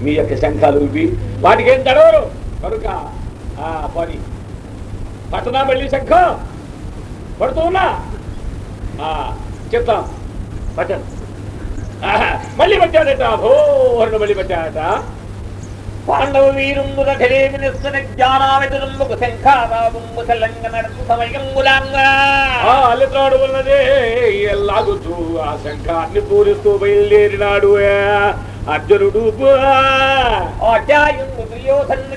మీ యొక్క శంఖాలు ఇవి వాటికి ఏం తడవరు. కనుక ఆ పని. పట్టణా మళ్ళీ శంఖం పడుతూ ఉన్నా. చెప్తాం. పట్టను మళ్ళీ పట్టాడట. భోరణ మళ్ళీ పట్టాడట. పాండవ వీరుంబు రథలేమి నిస్సన జ్ఞానావితులంబుకు శంఖారావుంబు తెలంగాణ సమయంబులాంగా. ఆ ఉన్నదే. లాగుతూ ఆ శంఖాన్ని పూరిస్తూ బయలుదేరినాడు. అర్జునుడు అధ్యాయుంబు దుర్యోధను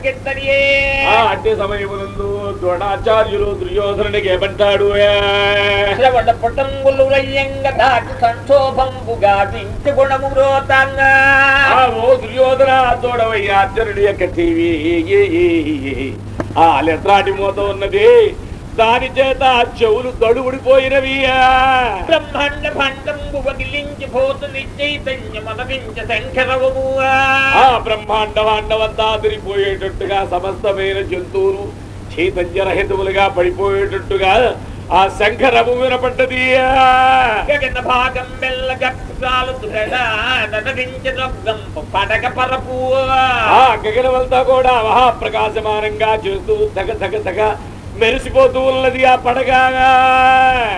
ఆ అడ్డి సమయమునందు ద్రోణాచార్యులు దుర్యోధనునికి ఏమంటాడు శ్రవణ పటంబులు రయ్యంగ దాటి సంక్షోభంబుగా వించి గుణము రోతాంగా. ఓ దుర్యోధన తోడవయ్య అర్జునుడి యొక్క టీవీ. ఆ లెత్రాటి మూత ఉన్నది. దాని చేత చెవులు తడువుడిపోయినవి ఆ. బ్రహ్మాండ భాండంబు వగిలించి పోతు నిశ్చైతన్య మనవించ శంకరవము ఆ బ్రహ్మాండ భాండవంతా అదిరిపోయేటట్టుగా సమస్తమైన జంతువులు చైతన్యరహితములుగా పడిపోయేటట్టుగా ఆ శంఖరము వినపడ్డది. గగన భాగం మెల్ల గప్పాలు నవించ దొగ్గంపు పడక పరపు ఆ గగనమంతా కూడా మహాప్రకాశమానంగా చేస్తూ తగ తగ తగ మెరిసిపోతూ ఉన్నది ఆ పడగా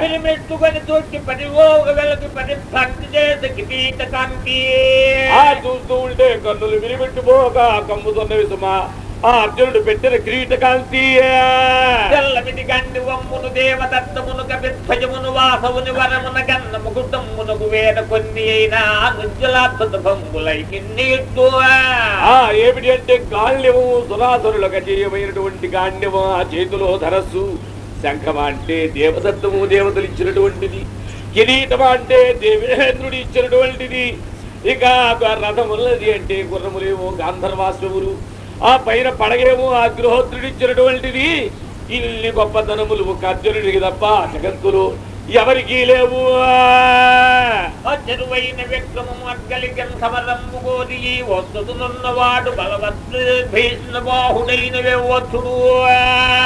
పిలిమెట్టుకొని తోటి పది ఓగ వెలకి పది భక్తి చేసి కిరీట కాంతి ఆ చూస్తూ ఉంటే కన్నులు విరిపెట్టుపోక కమ్ముతున్నవి సుమా ఆ అర్జునుడు పెట్టిన కిరీట కాంతి తెల్లమిది గండి వమ్మును దేవదత్తమును కవిధ్వజమును వాసవుని వరమున గన్న ముకుటమ్మునకు వేద కొన్ని అయినా నుజ్జలాద్భుత భంగులై కిన్ని ఆ ఏమిటి అంటే గాండ్యము సురాసురులకు అజేయమైనటువంటి గాండ్యము ఆ చేతిలో ధరస్సు శంఖమ అంటే దేవదత్తము దేవతలు ఇచ్చినటువంటిది. కిరీటమ అంటే దేవేంద్రుడు ఇచ్చినటువంటిది. ఇక రథమున్నది అంటే గుర్రములేమో గాంధర్వాశ్వములు ఆ పైన పడగేమో ఆ గృహోత్రుడు ఇచ్చినటువంటిది. ఇన్ని గొప్పతనములు ఒక అర్జునుడికి తప్ప జగత్తులు ఎవరికీ లేవు. చెరువైన అగ్గలికం సమరంబు కోరి బాహుడైన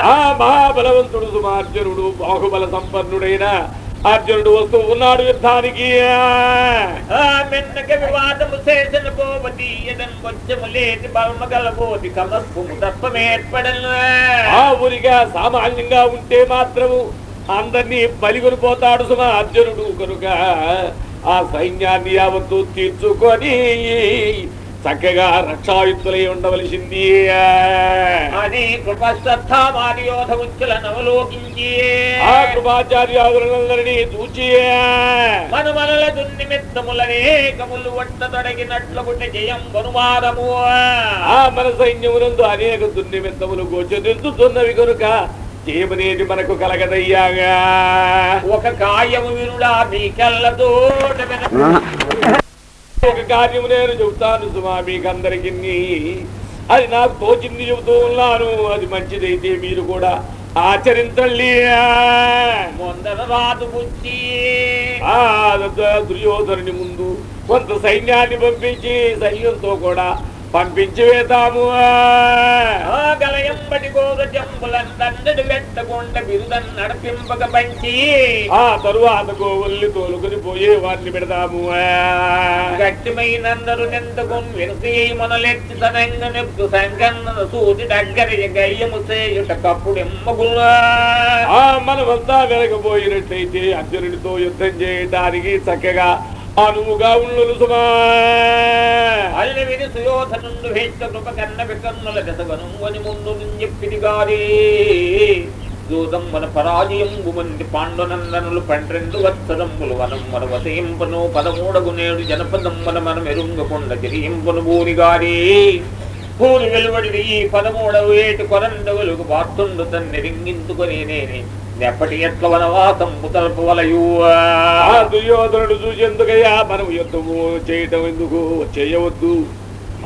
ఆ మహాబలవంతుడు సుమార్జునుడు బాహుబల సంపన్నుడైన అర్జునుడు వస్తూ ఉన్నాడు యుద్ధానికి. మెన్నక వివాదము చేసిన పోవతి ఎదన్ వచ్చము లేటి బలమగలబోది కమస్పుము తత్వమేర్పడను ఆ ఊరిగా సామాన్యంగా ఉంటే మాత్రము అందరినీ బలిగొని పోతాడు సుమ అర్జునుడు కనుక. ఆ సైన్యాన్ని యావత్తు తీర్చుకొని చక్కగా రక్షాయుక్తులై ఉండవలసింది. అది నవలోకించి. ఆ కృపాచార్యాదులందరినీ చూచి. మన మనల దున్నిమిత్తములనేకములు వంట తొడగినట్లు గుట్ట జయం ఆ మన సైన్యమునందు అనేక దుర్నిమిత్తములు గోచరిస్తున్నవి కనుక జయమనేది మనకు కలగదయ్యాగా. ఒక కాయము వినుడా మీకెల్లతో కార్యము నేను చెబుతాను సుమా మీకందరికి అది నాకు తోచింది చెబుతూ ఉన్నాను. అది మంచిదైతే మీరు కూడా ఆచరించండి. ముందర రాదు దుర్యోధనుని ముందు కొంత సైన్యాన్ని పంపించి సైన్యంతో కూడా పంపించి వేతాము వెట్టకుండా బిరుదన్ నడిపింపక పంచి ఆ తరువాత గోవుల్ని తోలుకొని పోయే వారిని పెడతాము. గట్టిమైనందరు నెందుకుని వెనుక మనలెత్తి తనంగ నెప్పు సంగన్న సూది దగ్గర గయ్యము చేయుట మనమంతా వెనకపోయినట్లయితే అర్జునుడితో యుద్ధం చేయడానికి చక్కగా అనువుగా ఉండు సుమా అల్లి విని సుయోధనుండు హెచ్చ కృప కన్న వికన్నుల దశగను అని ముందు చెప్పిది గారి దూతం మన పరాజయం మంది పాండునందనులు పండ్రెండు వత్సరములు వనం మన వసయింపను పదమూడగు నేడు జనపదం మన మనం ఎరుంగకుండా జరింపను భూమి గారి భూని వెలువడి ఈ పదమూడవ ఏటి కొరండవులకు వార్తుండు తన్ని రింగించుకొని నేనే ఎప్పటి ఎట్ల వనవాసం ముతల్పవలయు ఆ దుర్యోధనుడు చూసేందుకయ్యా మనం యుద్ధము చేయటం ఎందుకు? చేయవద్దు.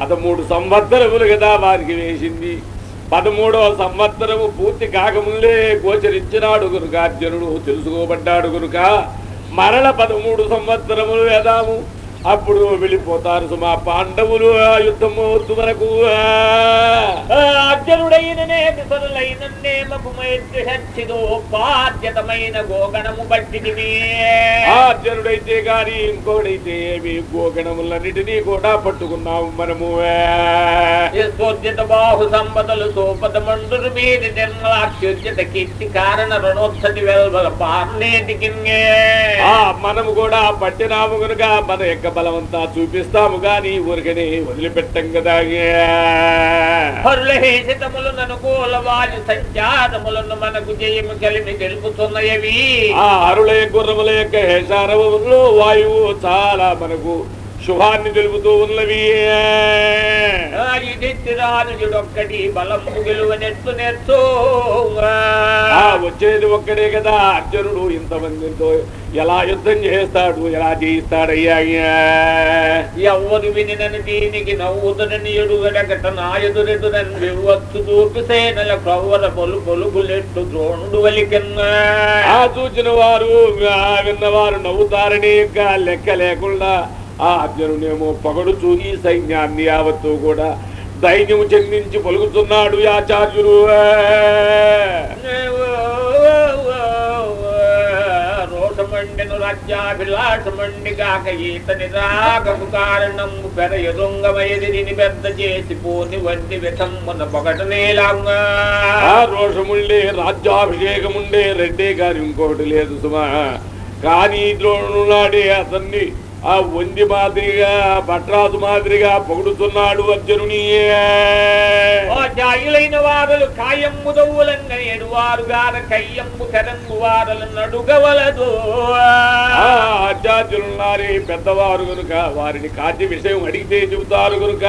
పదమూడు సంవత్సరములు కదా వారికి వేసింది. పదమూడవ సంవత్సరము పూర్తి కాకముందే గోచరించినాడు కనుక అర్జునుడు తెలుసుకోబడ్డాడు కనుక మరల పదమూడు సంవత్సరములు వేదాము. అప్పుడు వెళ్ళిపోతారు సుమా పాండవులు ఆ యుద్ధము వద్దు మనకు. అర్జునుడైననే విసరులైనన్నే బాధ్యతమైన గోగణము బట్టిదివి ఆ అర్జునుడైతే గాని ఇంకోడైతే ఏమి? గోగణములన్నిటినీ కూడా పట్టుకున్నాము మనము. బాహు సంపదలు సోపద మండురు మీది నిర్మలాక్షుద్యత కీర్తి కారణ రణోత్సతి వెల్వల పార్నేటికి మనము కూడా పట్టినాము కనుక మన యొక్క బలమంతా చూపిస్తాము గాని ఊరికనే వదిలిపెట్టం కదా పరుల హేషితములను అనుకూల వారి సంచారములను మనకు జయము కలిమి తెలుపుతున్నయవి. ఆ అరుల గుర్రముల యొక్క హేషారవంలో వాయువు చాలా మనకు శుభాన్ని తెలుపుతూ ఉన్నవి ఇదిరానుజుడొక్కటి బలము గెలువనెత్తు నెత్తు వచ్చేది ఒక్కడే కదా అర్జునుడు ఇంతమందితో ఎలా యుద్ధం చేస్తాడు ఎలా జయిస్తాడయ్యా ఎవ్వరు వినినని దీనికి నవ్వుతునని ఎడుగడగట నాయదురెదునని వివ్వత్తు చూపి సేనల ప్రవ్వర పొలు పొలుగులెట్టు ద్రోణుడు వలికన్నా. ఆ చూచిన వారు విన్నవారు నవ్వుతారని ఇంకా లెక్క లేకుండా ఆ అర్జునుడేమో పొగడుచూ ఈ సైన్యాన్ని యావత్తు కూడా ధైర్యం చెందించి పలుకుతున్నాడు ఆచార్యులు రోషమండిను రాజ్యాభిలాషమండి కాక ఈతని రాగము కారణము పెరయదొంగమయదిని పెద్ద చేసి పోని వంటి విధమున పొగటనేలాంగా రోషముండే రాజ్యాభిషేకముండే రెడ్డే గాని ఇంకోటి లేదు సుమా. కానీ ద్రోణునాడే అతన్ని ఆ వంది మాదిరిగా భట్రాజు మాదిరిగా పొగుడుతున్నాడు అర్జునుని. జాయులైన వారలు కాయమ్ము దవ్వులంగా ఎడువారుగాన కయ్యమ్ము కరంగు వారలు నడుగవలదు. ఆచార్యులున్నారే పెద్దవారు గనుక వారిని కార్య విషయం అడిగితే చెబుతారు గనుక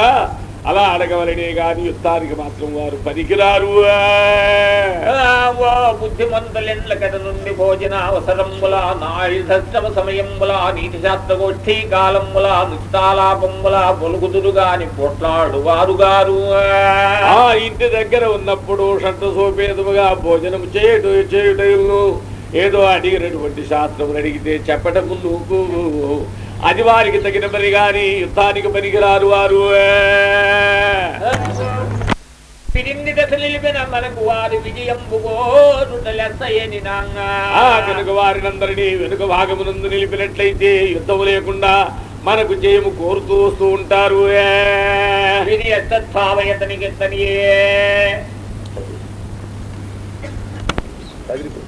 అలా అడగవలనే గాని యుద్ధానికి మాత్రం వారు పనికిరారు. బుద్ధిమంతులెండ్ల కథ నుండి భోజన అవసరముల నాయుధస్తమ సమయముల నీతి శాస్త్రగోష్ఠీ కాలముల నిత్తాలాపముల పొలుగుదురు గాని పొట్లాడు వారు గారు. ఆ ఇంటి దగ్గర ఉన్నప్పుడు షంట సోపేదముగా భోజనం చేయుట చేయుటను ఏదో అడిగినటువంటి శాస్త్రం అడిగితే చెప్పటం నువ్వు అది వారికి తగిన పని గాని యుద్ధానికి పనికిరారు వారు పిరింది దశ నిలిపిన మనకు వారి విజయంబు కోరుటలెస్సయని ఆ కనుక వారినందరినీ వెనుక భాగమునందు నిలిపినట్లయితే యుద్ధం లేకుండా మనకు జయము కోరుతూ వస్తూ ఉంటారు ఇది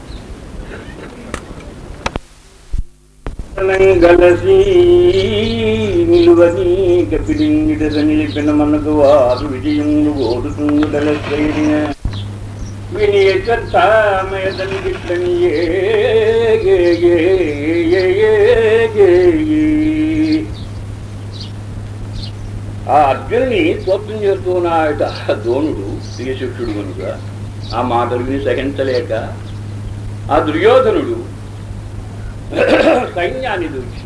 మనకు వారు విజయములు ఓడుతుండలైన వినియ ఆ అర్జునుని స్వప్నం చేస్తూ ఉన్నాయట ద్రోణుడు శ్రీశిక్షుడు కనుక ఆ మాటలు సహించలేక ఆ దుర్యోధనుడు సైన్యాన్ని చూసి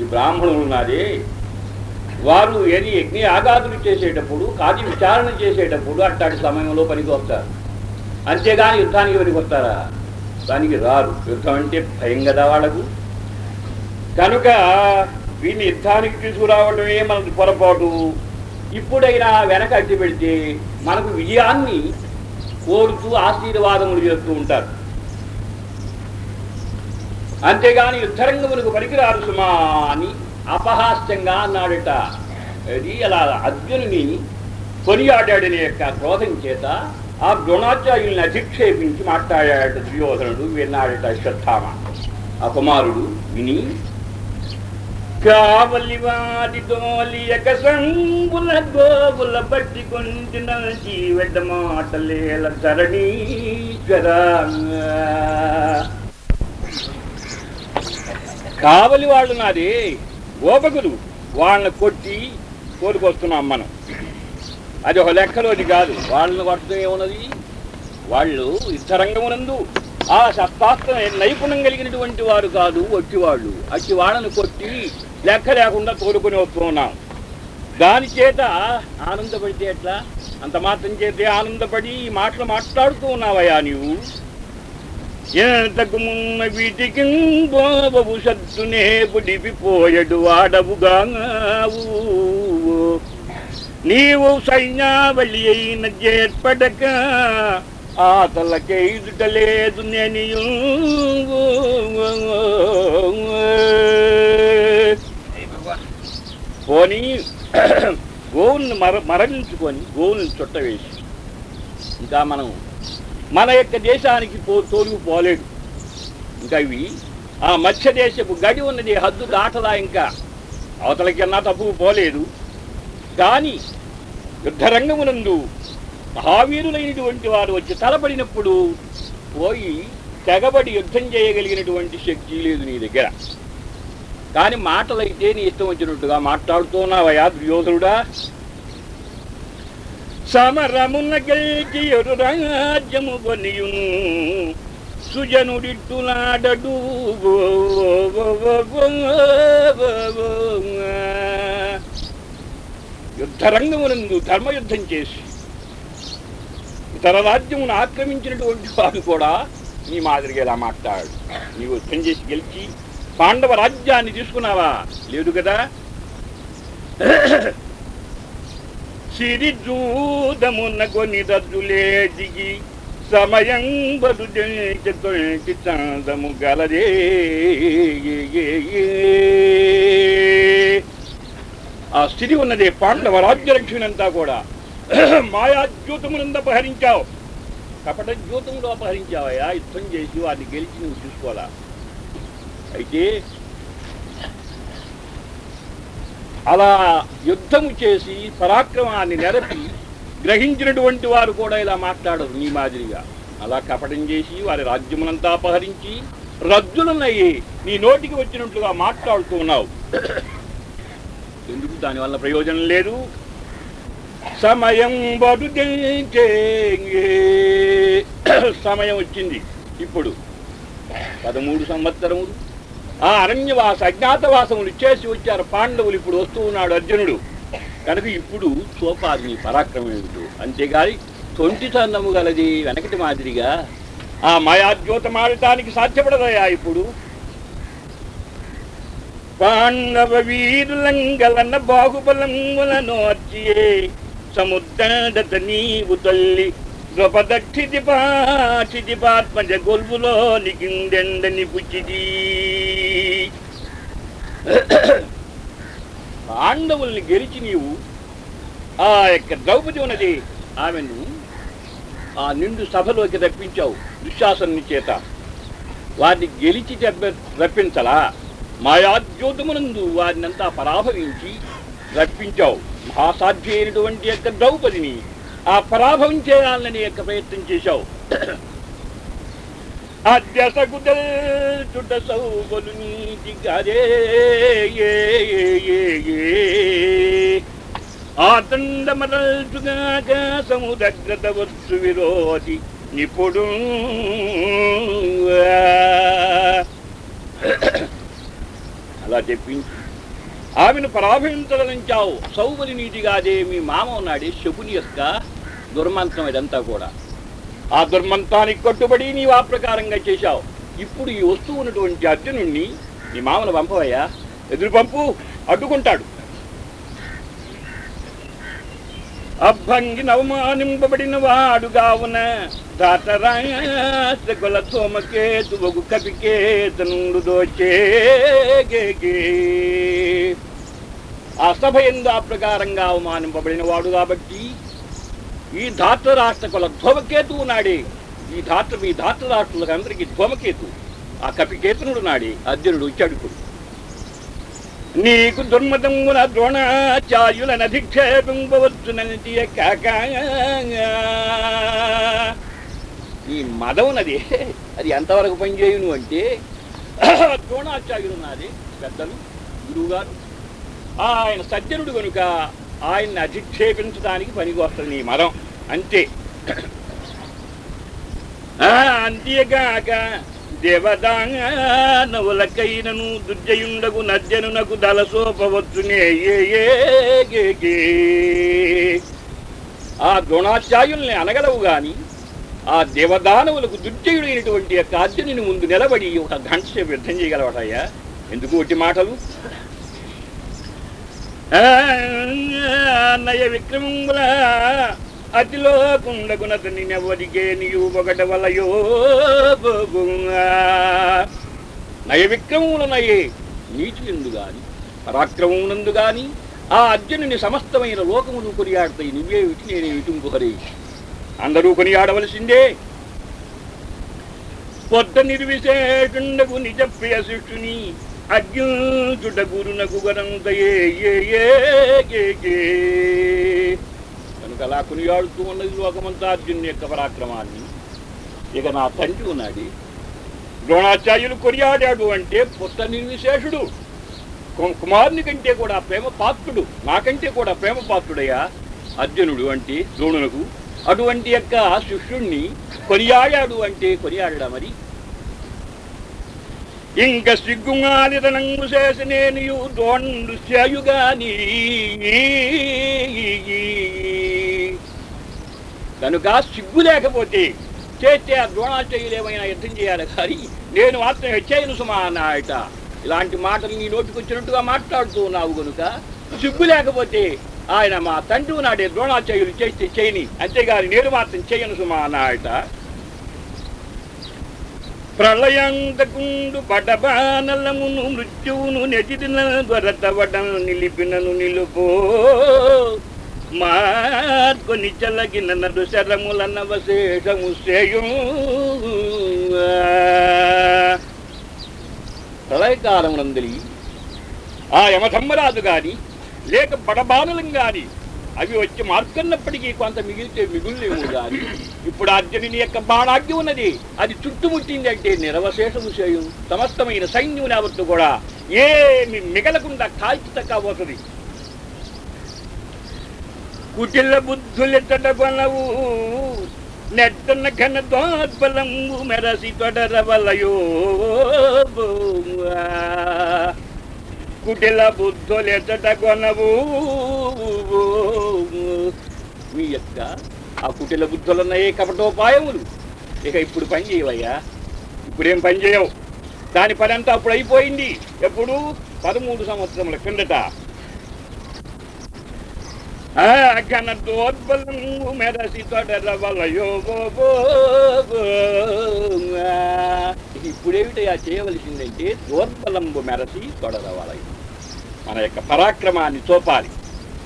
ఈ బ్రాహ్మణులు ఉన్నారే. వారు ఏది యజ్ఞ యాగాదులు చేసేటప్పుడు కార్య విచారణ చేసేటప్పుడు అట్లాంటి సమయంలో పనికి వస్తారు. అంతేగాని యుద్ధానికి పనికి వస్తారా? దానికి రారు. యుద్ధం అంటే భయం కదా వాళ్ళకు. కనుక వీడిని యుద్ధానికి తీసుకురావడమే మనకు పొరపాటు. ఇప్పుడైనా వెనక అడ్డు పెడితే మనకు విజయాన్ని కోరుతూ ఆశీర్వాదములు చేస్తూ ఉంటారు. అంతేగాని యుద్ధరంగమునకు పనికిరారు సుమా అని అపహాస్యంగా అన్నాడట. అది అలా అర్జునుని కొనియాడాడని యొక్క క్రోధం చేత ఆ ద్రోణాచార్యుల్ని అధిక్షేపించి మాట్లాడాడట దుర్యోధనుడు. విన్నాడట అశ్వత్థామ ఆ కుమారుడు విని కావలి వాడి తోలియక సంబుల గోగుల బట్టి కొంచిన జీవెడ్డ మాటలేల సరణీశ్వరా కావలి వాళ్ళు నాది గోపకులు వాళ్ళని కొట్టి కోరుకొస్తున్నాం మనం. అది ఒక లెక్కలోది కాదు. వాళ్ళని కొట్టడం ఏమున్నది? వాళ్ళు యుద్ధరంగమునందు ఆ శస్త్రాస్త్ర నైపుణ్యం కలిగినటువంటి వారు కాదు వచ్చి వాళ్ళు అట్టి వాళ్ళని కొట్టి లెక్క లేకుండా కోరుకొని వస్తున్నాం. దాని చేత ఆనందపడితే ఎట్లా? అంత మాత్రం చేతే ఆనందపడి ఈ మాటలు మాట్లాడుతూ ఉన్నావయ్యా నీవు. ఎంతకుమున్న వీటికి బోబవు సత్తునే పుడిపిపోయడు వాడవుగావు. నీవు సైన్యావళి అయిన చేర్పడక ఆతలకెదుట లేదు నేను పోని గోవుల్ని మర మరణించుకొని గోవుల్ని చుట్టవేసి ఇంకా మనం మన యొక్క దేశానికి పో తోలుగు పోలేడు. ఇంకా ఇవి ఆ మత్స్య దేశపు గడి ఉన్నది హద్దు దాటలా ఇంకా? అవతలకన్నా తప్పుకు పోలేదు. కానీ యుద్ధరంగమునందు మహావీరులైనటువంటి వారు వచ్చి తలపడినప్పుడు పోయి తెగబడి యుద్ధం చేయగలిగినటువంటి శక్తి లేదు నీ దగ్గర. కానీ మాటలైతే నీ ఇష్టం వచ్చినట్టుగా మాట్లాడుతున్నావయా దుర్యోధనుడా. సమరమున గెలిచి ఎరు రాజ్యము కొనియును సుజనుడిట్టులాడడు. యుద్ధరంగమునందు ధర్మయుద్ధం చేసి ఇతర రాజ్యమును ఆక్రమించినటువంటి వాడు కూడా నీ మాదిరిగా ఇలా మాట్లాడు. నీవు యుద్ధం చేసి గెలిచి పాండవ రాజ్యాన్ని తీసుకున్నావా? లేదు కదా? సిరిజూదమున్న కొన్ని రద్దులే దిగి సమయం బదు తొంటి చాందము గలదే. ఆ స్థితి ఉన్నదే పాండవ రాజ్యలక్ష్మినంతా కూడా. మాయాద్యూతమునందు అపహరించావు. కపట ద్యూతములు అపహరించావయ్యా. యుద్ధం చేసి వారిని గెలిచి నువ్వు చూసుకోవాలా? అయితే అలా యుద్ధము చేసి పరాక్రమాన్ని నెరపి గ్రహించినటువంటి వారు కూడా ఇలా మాట్లాడరు నీ మాదిరిగా. అలా కపటం చేసి వారి రాజ్యమునంతా అపహరించి రద్దులనయ్యి నీ నోటికి వచ్చినట్లుగా మాట్లాడుతూ ఉన్నావు. ఎందుకు దానివల్ల ప్రయోజనం లేదు? సమయం బడు సమయం వచ్చింది. ఇప్పుడు పదమూడు సంవత్సరములు ఆ అరణ్యవాస అజ్ఞాతవాసములు చేసి వచ్చారు పాండవులు. ఇప్పుడు వస్తూ ఉన్నాడు అర్జునుడు. కనుక ఇప్పుడు సోపాది నీ పరాక్రమం ఏమిటో అంతేగాని తొంటి చందము గలది వెనకటి మాదిరిగా ఆ మాయాద్యోతమాడటానికి సాధ్యపడదయా ఇప్పుడు? పాండవ వీరులంగలన్న బాహుబలంగుల నోర్చియే సముద్రదత నీవు తల్లి ద్రౌపదక్షితి పాచితి పాత్మజ గొల్పులో నికిందెండని పుచ్చిది పాండవుల్ని గెలిచి నీవు ఆ యొక్క ద్రౌపది ఉన్నది ఆమెను ఆ నిండు సభలోకి రప్పించావు దుశ్శాసనుని చేత. వారిని గెలిచి రప్పించలా. మాయాద్యోతమునందు వారినంతా పరాభవించి రప్పించావు మహాసాధ్యమైనటువంటి యొక్క ద్రౌపదిని. ఆ పరాభవం చేయాలని యొక్క ప్రయత్నం చేశావు. అధ్యసగుదల్ చుట సౌబలు నీతి గరే ఆతండమరల్చుగాక వచ్చు విరోధి నిపుడు అలా చెప్పించు ఆమెను పరాభవించదలించావు. సౌబలి నీటిగాదే మీ మామ ఉన్నాడే శకుని యొక్క దుర్మంత్రం ఇదంతా కూడా. ఆ దుర్మంతానికి కట్టుబడి నీవు ఆ ప్రకారంగా చేశావు. ఇప్పుడు ఈ వస్తువు ఉన్నటువంటి అర్జునుణ్ణి నీ మామను పంపవయ్యా. ఎదురు పంపు అడ్డుకుంటాడు. అభంగి నవమానింపబడిన వాడుగావున దాతరాశకుల సోమకేతువగు కపికేతనుడు దోచేగే ఆ సభ ఎందు ఆ ప్రకారంగా అవమానింపబడిన వాడు కాబట్టి ఈ ధాత్రరాష్ట్రకుల ధ్వమకేతువు నాడే. ఈ ధాత్ర ఈ ధాత్రరాష్ట్రులకు అందరికీ ధ్వమకేతు ఆ కపికేతనుడు నాడే అర్జునుడు వచ్చాడు ఇప్పుడు నీకు దుర్మతమున ద్రోణాచార్యుల నధిక్షేపింపవచ్చునంటి కాక. ఈ మదమునది అది ఎంతవరకు పనిచేయును అంటే ద్రోణాచార్యులు నాది పెద్దలు గురువుగారు. ఆయన సజ్జనుడు కనుక ఆయన్ని అధిక్షేపించడానికి పనికొస్తుంది నీ ఈ మదం అంతే. ఆ, అంతేగాక దేవదానవులకైనను దుర్జయుండకు నద్యనునకు దళసోపవచ్చునే. ఏ ఆ ద్రోణాచార్యుల్ని అనగలవు గాని ఆ దేవదానవులకు దుర్జయుడైనటువంటి యొక్క అర్జునుని ముందు నిలబడి ఒక గంట సేపు యుద్ధం చేయగలవాటయ్యా. ఎందుకు ఒట్టి మాటలు? అన్నయ్య విక్రమంగుల విక్రమంబుల అతిలో కుండగునతని నెవరికే నీవు ఒకట వలయో నయ విక్రమములనయే నీతి ఎందు గాని పరాక్రమమునందు గాని ఆ అర్జునుని సమస్తమైన లోకములు కొనియాడతాయి నువ్వే విటి నేనే విటుంపు ఇంకొకరి అందరూ కొనియాడవలసిందే. పొద్ద నిర్విశేషుండకు నిజప్రియ శిష్యుని అర్జునుడ గురునకు ఏ ఏ కనుక అలా కొనియాడుతూ ఉన్నది లోకమంతా అర్జున్ యొక్క పరాక్రమాన్ని. ఇక నా తండ్రి ఉన్నాడు. ద్రోణాచార్యులు కొనియాడాడు అంటే పుత్త నిర్విశేషుడు. కు- కుమారుని కంటే కూడా ప్రేమ పాత్రుడు నాకంటే కూడా ప్రేమ పాత్రుడయ్యా అర్జునుడు అంటే ద్రోణునకు. అటువంటి యొక్క శిష్యుణ్ణి కొనియాడాడు అంటే కొనియాడడా మరి? ఇంక సిగ్గుమాలితనంగు చేసినేనియు దోండు చేయుగాని కనుక సిగ్గు లేకపోతే చేస్తే ఆ ద్రోణాచార్యులు యుద్ధం చేయాలి కానీ నేను మాత్రం చేయను సుమా అన్నాయట ఇలాంటి మాటలు నీ నోటికొచ్చినట్టుగా మాట్లాడుతూ ఉన్నావు కనుక సిగ్గు లేకపోతే ఆయన మా తండ్రి నాడే ద్రోణాచార్యులు చేస్తే చేయని. అంతేగాని నేను మాత్రం చేయను సుమా అన్నాయట ప్రళయాంతకుండు పటబానలమును మృత్యువును నెటిదిన దొరతవటం నిలిపినను నిలుపో. మార్కొని చలగిన నడు శరములన్నవశేషము చేయు ప్రళయకాలం నందలి ఆ యమధర్మరాజు గాని లేక బడబానులం గాని అవి వచ్చి మార్చుకున్నప్పటికీ కొంత మిగిలితే మిగులేము కాదు ఇప్పుడు అర్జునుని యొక్క బాణాగ్యం ఉన్నది. అది చుట్టుముట్టింది అంటే నిరవశేషము చేయు సమస్తమైన సైన్యం యావత్తు కూడా ఏమి మిగలకుండా కాల్చి తక్కబోతుంది కుటిల బుద్ధులెత్తడ నెట్టన ఘన దోద్బలము మెరసి తొడరవలయో కుటిల బుద్ధులెత్తట కొనవు. మీ యొక్క ఆ కుటిల బుద్ధులున్నాయే కపటోపాయములు. ఇక ఇప్పుడు పని చేయవయ్యా. ఇప్పుడేం పని చేయవు. దాని పని అంతా అప్పుడు అయిపోయింది. ఎప్పుడు? పదమూడు సంవత్సరముల కిందట. ఘనతోద్బలము మెరసి తొడర ఇప్పుడేమిటయా చేయవలసిందంటే దోర్బలంబు మెరసి తొడర మన యొక్క పరాక్రమాన్ని చూపాలి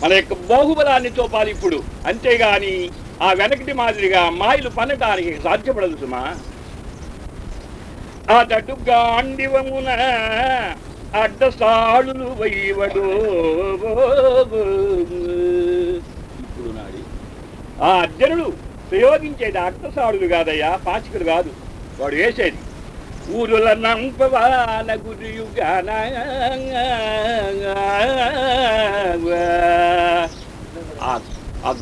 మన యొక్క బాహుబలాన్ని చూపాలి ఇప్పుడు. అంతేగాని ఆ వెనకటి మాదిరిగా మాయలు పనటానికి సాధ్యపడదు సుమా. అతడు గాండివమున అడ్డసాడులు వైవడు ఇప్పుడు నాడి ఆ అర్జునుడు ప్రయోగించేది అడ్డసాడులు కాదయ్యా పాచికలు కాదు. వాడు వేసేది. ఊరుల నంపవాన గురియుగాన ఆ- ఆ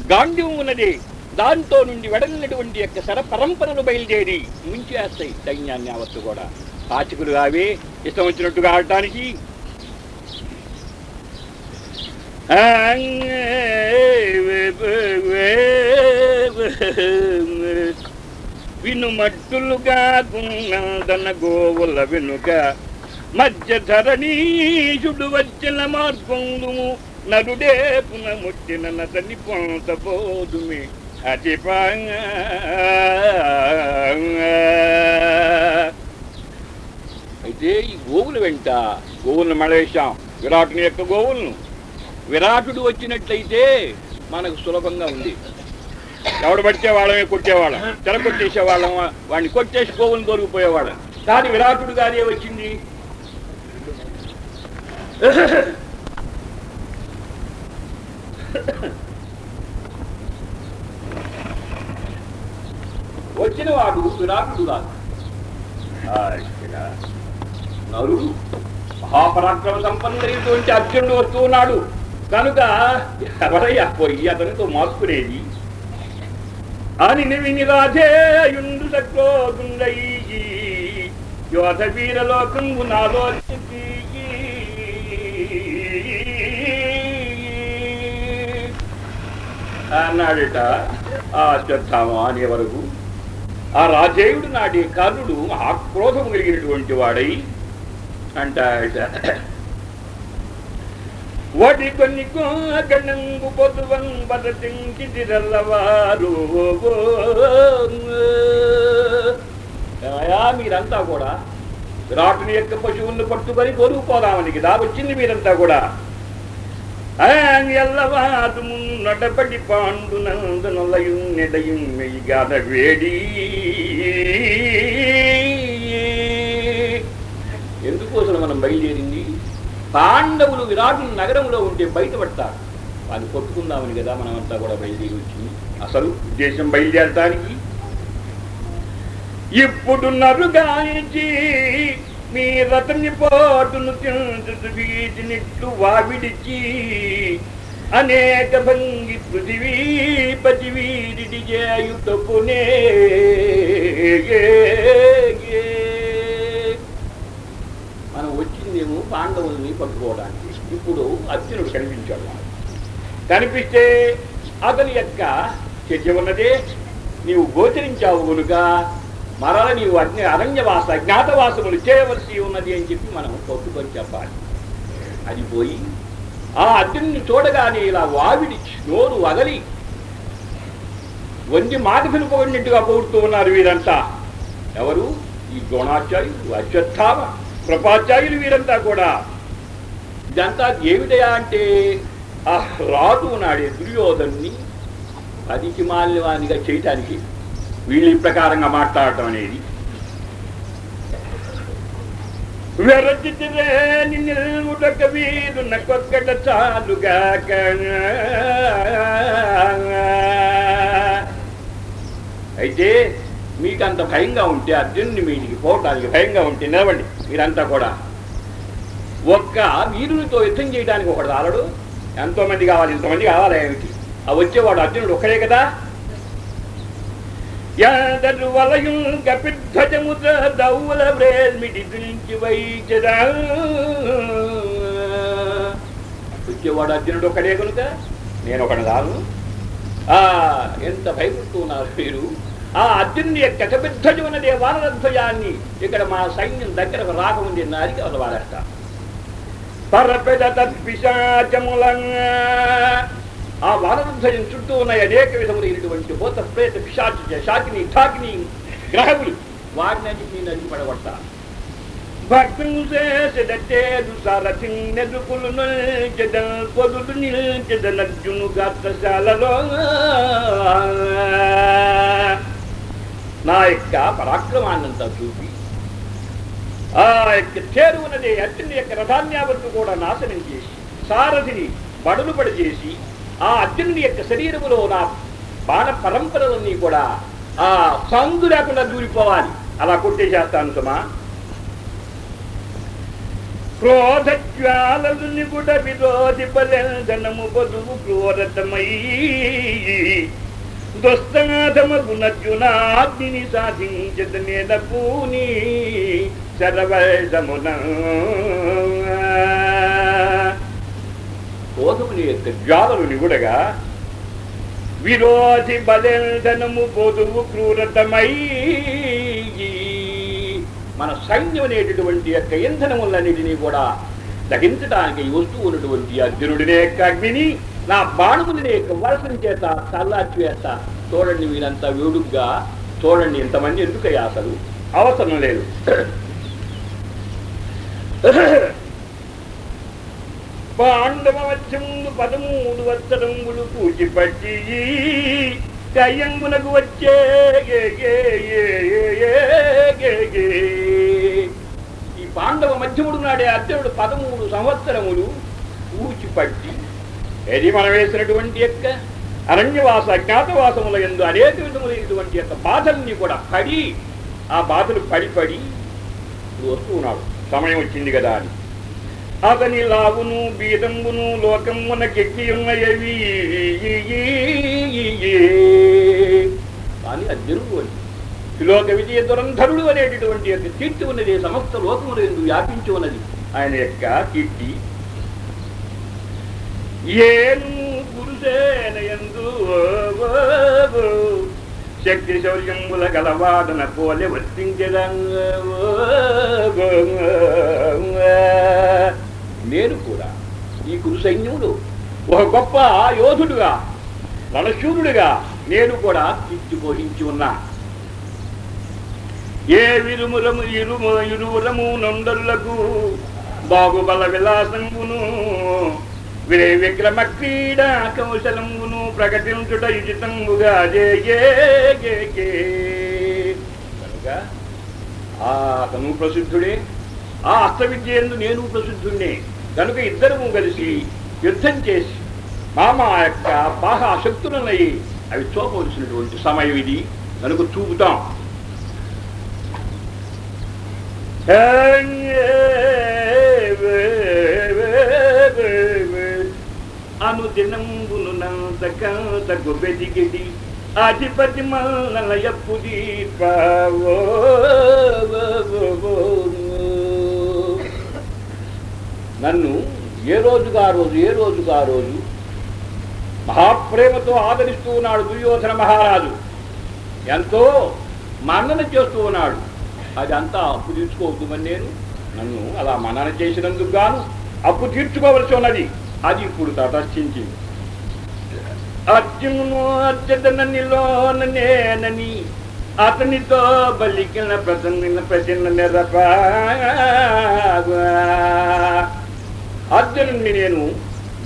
ఉన్నది దాంతో నుండి వెడలినటువంటి యొక్క సర పరంపరలు బయలుదేరి ముంచేస్తాయి సైన్యాన్ని అవత్తు కూడా పాచకులు కావి ఇష్టం వచ్చినట్టుగా ఆడటానికి వినుమట్టులుగా గున్నదన గోవుల వెనుక. మధ్య ధరణీషుడు వచ్చిన మార్గందుము. నరుడే పునముట్టిన నతని పొంత పోదుమి. అతి అయితే ఈ గోవులు వెంట గోవులను మడవేశాం విరాటుని యొక్క గోవులను. విరాటుడు వచ్చినట్లయితే మనకు సులభంగా ఉంది. ఎవడు పడితే వాళ్ళమే కొట్టేవాళ్ళం. తెర కొట్టేసేవాళ్ళం వాడిని కొట్టేసి గోవులను దొరికిపోయేవాళ్ళం కానీ విరాటుడు గారే వచ్చింది. వచ్చిన వాడు విరాటుడు కాదు. నరుడు మహాపరాక్రమ సంపన్నుడైనటువంటి అర్జునుడు వస్తూ ఉన్నాడు. కనుక ఎవరయ్యా పోయి అతనితో మార్చుకునేది అని విని రాధేయుండు సక్రోదుండయి యోధ వీరలోకంగు నాలో అన్నాడట ఆ చెప్తాము అనే వరకు. ఆ రాజేయుడు నాటి కర్ణుడు ఆక్రోధము కలిగినటువంటి వాడై. అంటాడ వడి కొన్ని గణంగు పొదువం బదతింకి తిరల్లవారు మీరంతా కూడా విరాటుని యొక్క పశువులను పట్టుకొని కొనుక్కోదామని కదా వచ్చింది మీరంతా కూడా. ఎల్లవాదు నడబడి పాండు నందనలయు నెడయు మెయ్యాద వేడి. ఎందుకోసం మనం బయలుదేరింది? పాండవులు విరాటుని నగరంలో ఉంటే బయటపడతారు. వాళ్ళు కొట్టుకుందామని కదా మనమంతా కూడా బయలుదేరి వచ్చింది. అసలు ఉద్దేశం బయలుదేరటానికి? ఇప్పుడు నరుగాయించి మీ రతని పోటును తింటు వీటినిట్లు వావిడిచి అనేక భంగి పృథివీ పృథివీ చేయుటకునే మేము పాండవుల్ని పట్టుకోవడానికి ఇప్పుడు అర్జునుడు కనిపించాడు కనిపిస్తే అతని యొక్క చర్య ఉన్నదే. నీవు గోచరించావు కనుక మరల నీవు అగ్ని అరణ్యవాస అజ్ఞాతవాసములు చేయవలసి ఉన్నది అని చెప్పి మనం పట్టుకొని చెప్పాలి. అది పోయి ఆ అర్జునుని చూడగానే ఇలా వావిడి నోరు వగలి వంది మాటలు పోయినట్టుగా పోడుతూ ఉన్నారు వీరంతా. ఎవరు? ఈ ద్రోణాచార్యులు అశ్వత్థామ. కృపాచార్యులు వీరంతా కూడా. ఇదంతా ఏమిటయా అంటే ఆ రాజు నాడే దుర్యోధన్ని పదికి మాల్యవానిగా చేయటానికి వీళ్ళ ఈ ప్రకారంగా మాట్లాడటం అనేది. వెరచితిరే నిన్నుటక వీరు నకొక్కట చాలుగా అయితే మీకు అంత భయంగా ఉంటే అర్జునుని మీటికి పోవటానికి భయంగా ఉంటే నిలవండి మీరంతా కూడా. ఒక్క వీరునితో యుద్ధం చేయడానికి ఒకడు రాలడు. ఎంతోమంది కావాలి ఇంతమంది కావాలి ఏమిటి ఆ వచ్చేవాడు అర్జునుడు ఒక్కడే కదా? యాదరు వలయుం కపిధ్వజముద్ర దౌల వ్రేల్మిడి దురించి వైచదా వచ్చేవాడు అర్జునుడు ఒక్కడే కనుక? నేను ఒకడు రాను. ఆ ఎంత భయపడుతూ ఉన్నారు మీరు? ఆ అర్జునుడి యొక్క కపిధ్వజం ఉన్నదే వానరధ్వజాన్ని ఇక్కడ మా సైన్యం దగ్గరకు రాకముందే నారికి వాళ్ళు వాడేస్తా. పరపెద తద్పిశాచములంగా ఆ వానరధ్వజం చుట్టూ ఉన్న అనేక విధములైనటువంటి భూత ప్రేత పిశాచ శాకిని ఠాకిని గ్రహములు వాటిని అన్నింటినీ నది పడగొడతా. భక్తులు నా యొక్క పరాక్రమాన్నంతా చూపి ఆ యొక్క చేరు ఉన్నది అర్జునుడి యొక్క రథాన్యావత్తు కూడా నాశనం చేసి సారథిని బడులు పడిచేసి ఆ అర్జునుడి యొక్క శరీరములో నా బాణ పరంపరలన్నీ కూడా ఆ సందు లేకుండా దూరిపోవాలి. అలా కొట్టేసేస్తాను సుమా. క్రోధజ్వాలలు నిగుడ విరోధి బలెందనము బదువు క్రూరతమై దుస్తనాథమగునర్జునాగ్ని సాధించద నేల పూని శరవైదమున క్రోధముని యొక్క జ్వాలలు నిగుడగా విరోధి బలెందనము బదువు క్రూరతమై మన సైన్యం అనేటటువంటి యొక్క ఇంధనములన్నిటినీ కూడా దహించడానికి వస్తూ ఉన్నటువంటి అర్జునుడినే యొక్క అగ్నిని నా బాణములని యొక్క వర్షం చేత చల్లార్చి వేస్తా. చూడండి వీరంతా వేడుగ్గా చూడండి ఇంతమంది ఎందుకయ్యా అసలు? అవసరం లేదు. పాండవ పదమూడు వత్సరంగులు పూచిపట్టి కయ్యంగునకు వచ్చే. ఈ పాండవ మధ్యముడు నాడే అర్జునుడు పదమూడు సంవత్సరములు పూచిపట్టి ఏది మనం వేసినటువంటి యొక్క అరణ్యవాస అజ్ఞాతవాసముల ఎందు అనేక విధములైనటువంటి యొక్క బాధల్ని కూడా పడి ఆ బాధలు పడి పడి వస్తూ ఉన్నాడు సమయం వచ్చింది కదా అని. అతని లావును బీదంబును లోకమున కెక్కి ఉన్నయవి కానీ అర్జునుడు అని. త్రిలోక విజయ దురంధరుడు అనేటటువంటి యొక్క కీర్తి ఉన్నది సమస్త లోకములు ఎందు వ్యాపించి ఉన్నది. ఆయన యొక్క కీర్తి ఏను గురుసేన ఎందు? శక్తి శౌర్యముల గలవాదన పోలే నేను కూడా ఈ గురు సైన్యంలో ఒక గొప్ప యోధుడుగా రణశూరుడుగా నేను కూడా కీర్తి పోషించి ఉన్నా. ఏ విరుమురము ఇరుము ఇరువురము నొందరులకు బాగుబల విలాసంగును విక్రమ క్రీడా కౌశలంగును ప్రకటించుట యుచితంగుగా కనుక ఆ అతను ప్రసిద్ధుడే. ఆ అస్తవిద్యందు నేను ప్రసిద్ధుడే కనుక ఇద్దరము కలిసి యుద్ధం చేసి మామ యొక్క బాహ శక్తులనై అవి చూపవలసినటువంటి సమయం ఇది. కనుక చూపుతాం. అనుదినంబును నంతకంతకు బెదిగిడి అధిపతి మల్లయప్పు దీపావో నన్ను ఏ రోజుగా ఆ రోజు ఏ రోజుగా ఆ రోజు మహాప్రేమతో ఆదరిస్తూ ఉన్నాడు దుర్యోధన మహారాజు. ఎంతో మన్నన చేస్తూ ఉన్నాడు. అది అంతా అప్పు తీర్చుకోవద్దుమని నేను నన్ను అలా మన్నన చేసినందుకు గాను అప్పు తీర్చుకోవలసి ఉన్నది. అది ఇప్పుడు తటస్థించింది అర్జును అత్యతననిలోన నేనని అతనితో బలికిన ప్రసన్న ప్రసన్న నిరప అర్జునుడిని నేను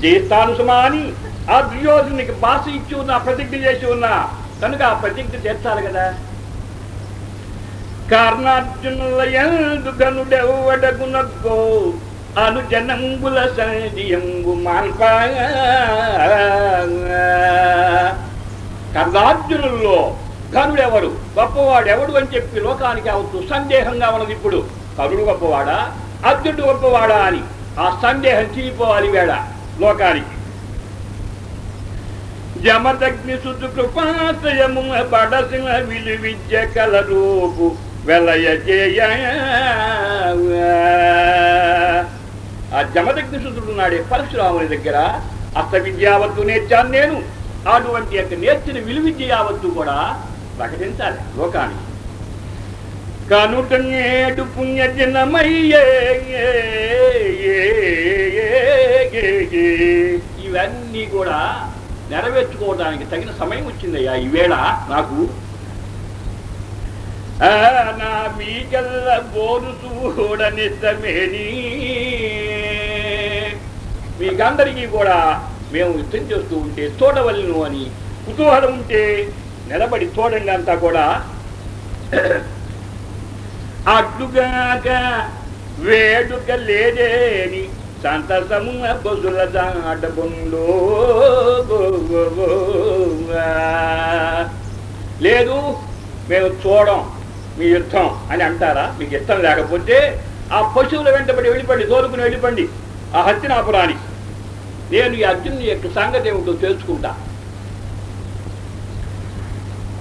జయిస్తాను సుమా అని ఆ దుర్యోధనునికి భాష ఇచ్చి ఉన్నా ప్రతిజ్ఞ చేసి ఉన్నా కనుక ఆ ప్రతిజ్ఞ చేస్తారు కదా. కర్ణార్జునుల ఎందు గనుడెవ్వడగునక్కో అనుజనంబుల సంధియంబు మాల్ప కర్ణార్జునుల్లో కరుడెవరు గొప్పవాడెవడు అని చెప్పి లోకానికి అవతు సందేహంగా ఉన్నది ఇప్పుడు. కరుడు గొప్పవాడా? అర్జునుడు గొప్పవాడా అని ఆ సందేహం చీలిపోవాలి వేడ లోకానికి. జమదగ్ని సుతు కృపాశ్రయము బడసిన విలు విద్య కల రూపు వెలయ చేయ. ఆ జమదగ్ని శుద్ధుడు నాడే పరశురాముని దగ్గర. అస్త విద్యావత్తు నేర్చాను నేను. అటువంటి యొక్క నేర్చిన విలు విద్య యావత్తు కూడా ప్రకటించాలి లోకానికి. కనుట నేడు పుణ్యజనమయ్యే ఇవన్నీ కూడా నెరవేర్చుకోవడానికి తగిన సమయం వచ్చిందయ్యా ఈవేళ నాకు. ఆ, నా మీకల్ల బోరు చూడనిద్దమేని మీకందరికీ కూడా మేము యుద్ధం చేస్తూ ఉంటే చూడవలను అని కుతూహలం ఉంటే నిలబడి చూడండి అంతా కూడా. అడ్డుగాక వేడుక లేదేని సంతసము బొసుల దాటబొంలో లేదు మేము చూడం మీ యుద్ధం అని అంటారా? మీకు ఇష్టం లేకపోతే ఆ పశువుల వెంటబడి వెళ్ళిపండి తోలుకుని వెళ్ళిపండి. ఆ హస్తినాపురానికి. నేను ఈ అర్జునుని యొక్క సంగతి ఏమిటో తెలుసుకుంటా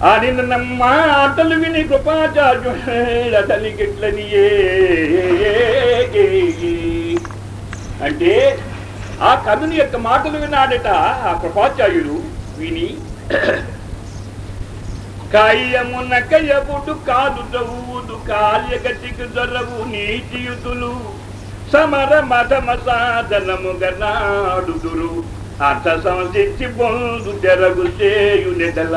అని నమ్మ మాటలు విని కృపాచార్యుడు తల్లికిట్లని అంటే ఆ కథని యొక్క మాటలు విన్నాడట ఆ కృపాచార్యుడు విని. కాయమున కాదు చవుదు కాల్యగతికి దొరవు నీతియుతులు సమర మధమ సాధనము గనాడుదురు అర్థ సంసిద్ధి పొందు జరగు చేయు నెదల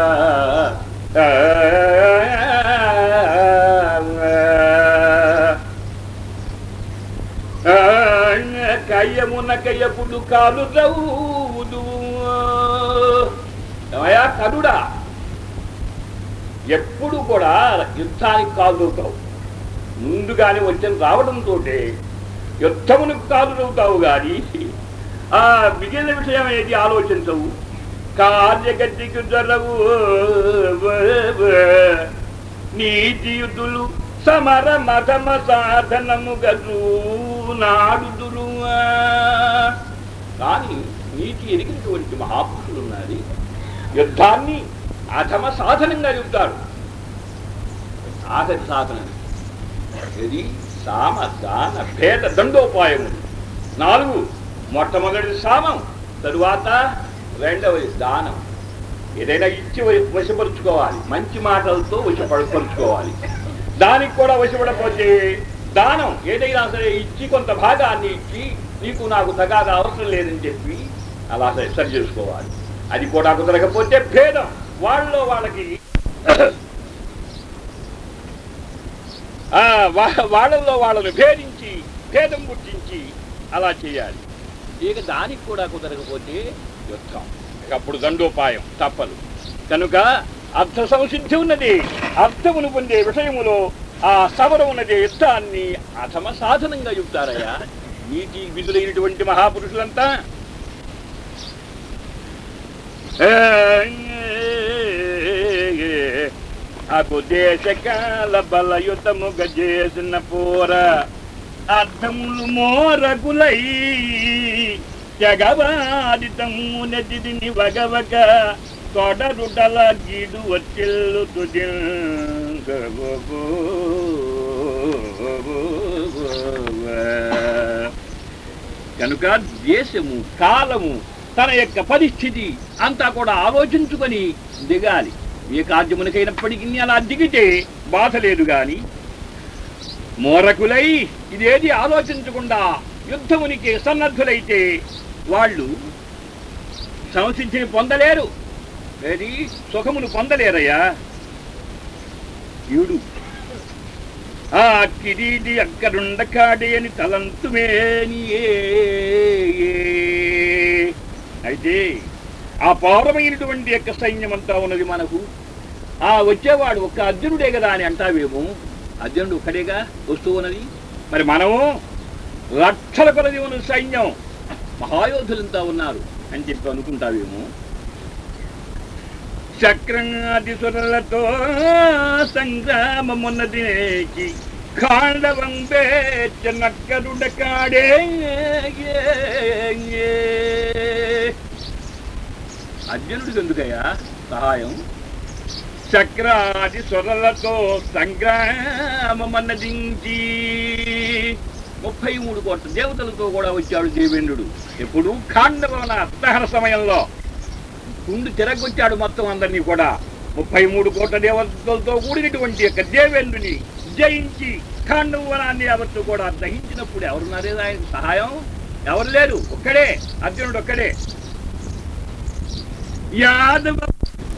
కాలు చవుదు ఏమయ్యా కరుడా? ఎప్పుడు కూడా యుద్ధానికి కాదుతావు ముందుగానే వచ్చిన రావడంతో యుద్ధమునకు కాదుతావు గాని ఆ మిగిలిన విషయం ఏది ఆలోచించవు. కార్యగతికి జరవు నీతియుతులు సమర మతమ సాధనము గదు నాడుదురు. కానీ నీతి ఎరిగినటువంటి మహాపురుషులు ఉన్నది యుద్ధాన్ని అధమ సాధనంగా చెబుతారు. సాధన ఇది సామ దాన భేద దండోపాయము. నాలుగు మొట్టమొదటి సామం తరువాత రెండవది దానం. ఏదైనా ఇచ్చి వశపరుచుకోవాలి మంచి మాటలతో వశపరుచుకోవాలి. దానికి కూడా వశపడకపోతే దానం ఏదైనా సరే ఇచ్చి కొంత భాగాన్ని ఇచ్చి నీకు నాకు తగాద అవసరం లేదని చెప్పి అలా సరి చేసుకోవాలి. అది కూడా కుదరకపోతే భేదం. వాళ్ళలో వాళ్ళకి వాళ్ళల్లో వాళ్ళను భేదించి భేదం గుర్తించి అలా చేయాలి. ఇక దానికి కూడా కుదరకపోతే యుద్ధం. ఇక అప్పుడు దండోపాయం తప్పదు. కనుక అర్థ సంసిద్ధి ఉన్నది. అర్థమును పొందే విషయములో ఆ సమరం ఉన్నది యుద్ధాన్ని అథమ సాధనంగా చెబుతారయ్యా. నీటి విధులైనటువంటి మహాపురుషులంతా. నాకు దేశకాల బలయుతము గజేసిన పోర. అర్థములు మోరగులై జగవాదితము నెదిని వగవగ తొడరుడల గీడు వచ్చిల్లు కనుక దేశము కాలము తన యొక్క పరిస్థితి అంతా కూడా ఆలోచించుకొని దిగాలి. ఏ కార్యమునకైనప్పటికీ అలా దిగితే బాధ లేదు గాని. మోరకులై ఇదేది ఆలోచించకుండా యుద్ధమునికి సన్నద్ధులైతే వాళ్ళు సంసిద్ధిని పొందలేరు. ఏది? సుఖమును పొందలేరయ్యా. ఈడు ఆ కిరీటి అక్కడుండ కాడే అని అయితే ఆ పౌరమైనటువంటి యొక్క సైన్యం అంతా ఉన్నది మనకు. ఆ వచ్చేవాడు ఒక్క అర్జునుడే కదా అని అంటావేమో. అర్జునుడు ఒక్కడేగా? వస్తూ ఉన్నది. మరి మనము లక్షల కొలది ఉన్న సైన్యం. మహాయోధులంతా ఉన్నారు అని చెప్పి అనుకుంటావేమో. చక్రాది సురలతో సంగ్రామమున్నది కాండవం ఖాండవం నక్కరుడ కాడే అర్జునుడికి ఎందుకయ్యా సహాయం. చక్రాది స్వరలతో సంగ్రామమన్నదించి ముప్పై మూడు కోట్ల దేవతలతో కూడా వచ్చాడు దేవేంద్రుడు. ఎప్పుడు ఖాండవన అత్తహర సమయంలో ముందు తిరగొచ్చాడు మొత్తం అందరినీ కూడా. ముప్పై మూడు కోట్ల దేవతలతో కూడినటువంటి యొక్క దేవేంద్రుని జయించి ఖాండవనాన్ని ఎవరితో కూడా దహించినప్పుడు ఎవరున్నారే ఆయన సహాయం? ఎవరు లేరు? ఒక్కడే. అర్జునుడు ఒక్కడే. यादि